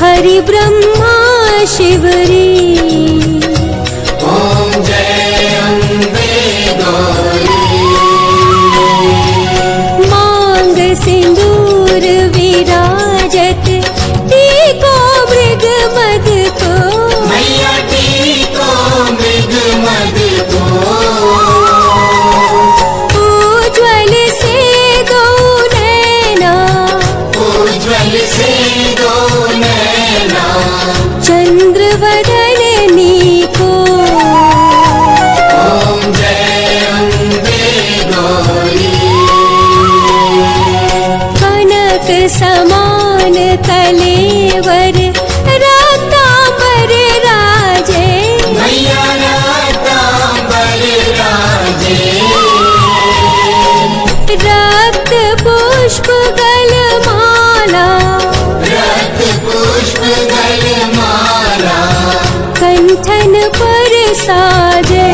हरि ब्रह्मा शिवरी। साजे।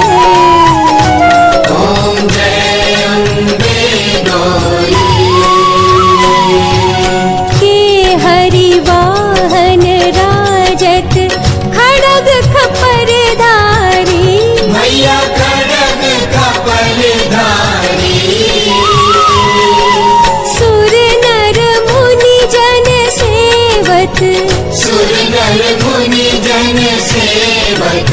के हरिवाहन राजत हरी धारी सुर नर मुनि जन सेवत सुर नर मुनि जन सेवत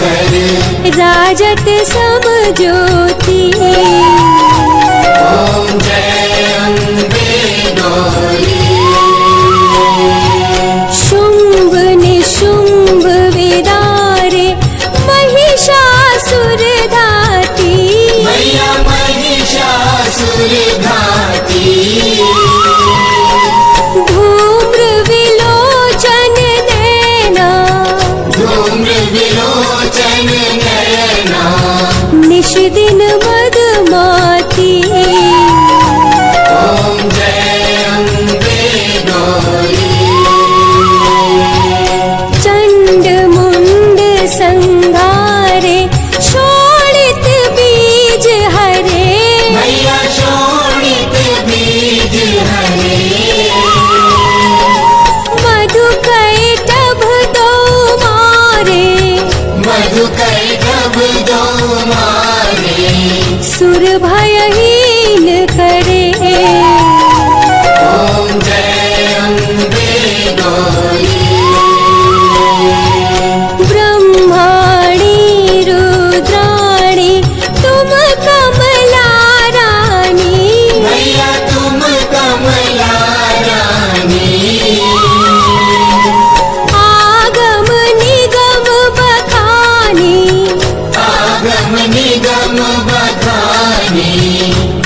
करे। राजत सम ज्योति सुर भय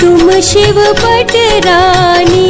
तुम शिव पट रानी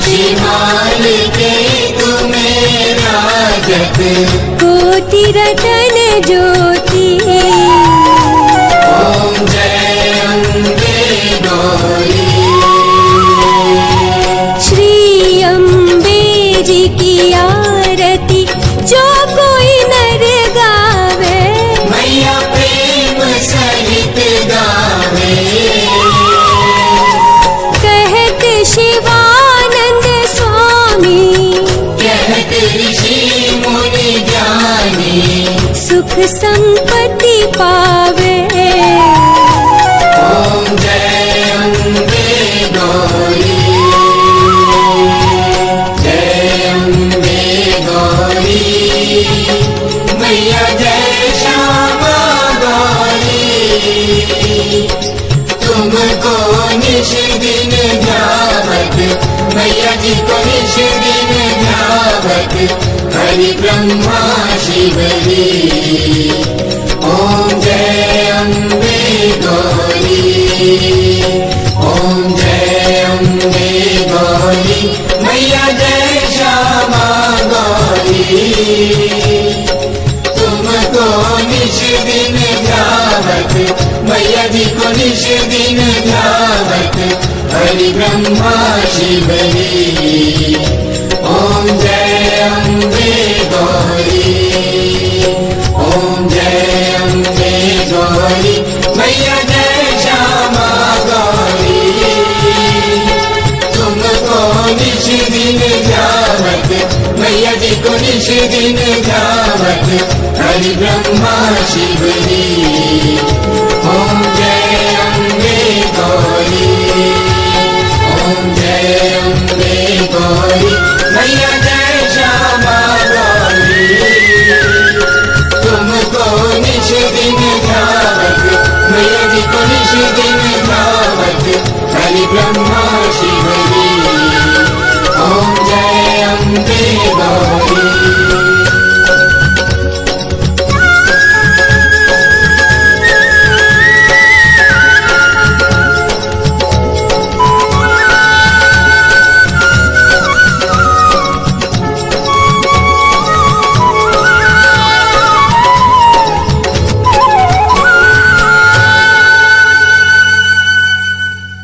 राजत शिवाल के तुम्हें राजत। कोटि रतन ज्योति ॐ जय अम्बे गौरी श्री अम्बे जी की आरती जो कोई नर गावे। मैया प्रेम सहित गावे। कहत शिवानंद ऋषि मुनि ज्ञानी सुख संपत्ति पावे हरि ब्रह्मा शिवरी ॐ जय अम्बे गौरी। ॐ जय अम्बे गौरी। मैया जय श्यामा गौरी। तुमको निश दिन ध्यावत मैया जी को निश दिन ध्यावत हरि ब्रह्मा शिवरी ॐ जय दिन ध्यावत हरि ब्रह्मा शिवरी। ॐ जय अम्बे गौरी। ॐ जय अम्बे गौरी, मैया जय श्यामा गौरी। तुमको निश दिन ध्यावत मैया जी को निश दिन ध्यावत हरि ब्रह्मा